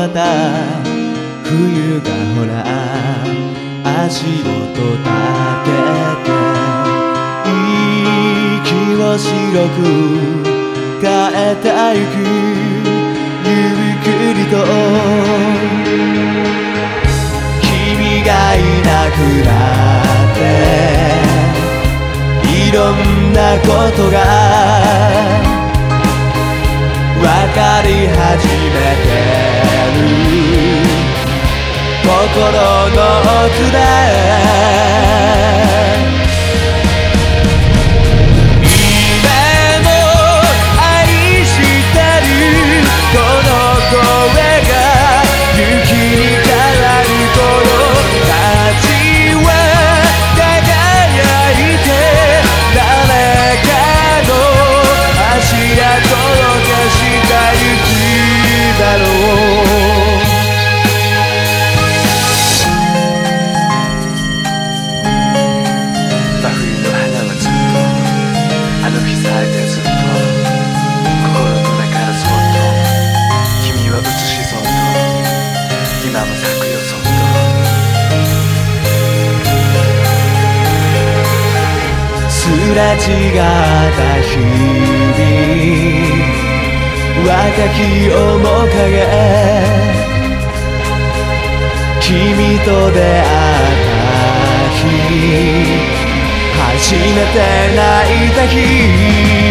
冬がほら足音立てて息を白く変えてゆくゆっくりと君がいなくなっていろんなことが分かり始め心の奥ですれ違った日々若き面影君と出会った日初めて泣いた日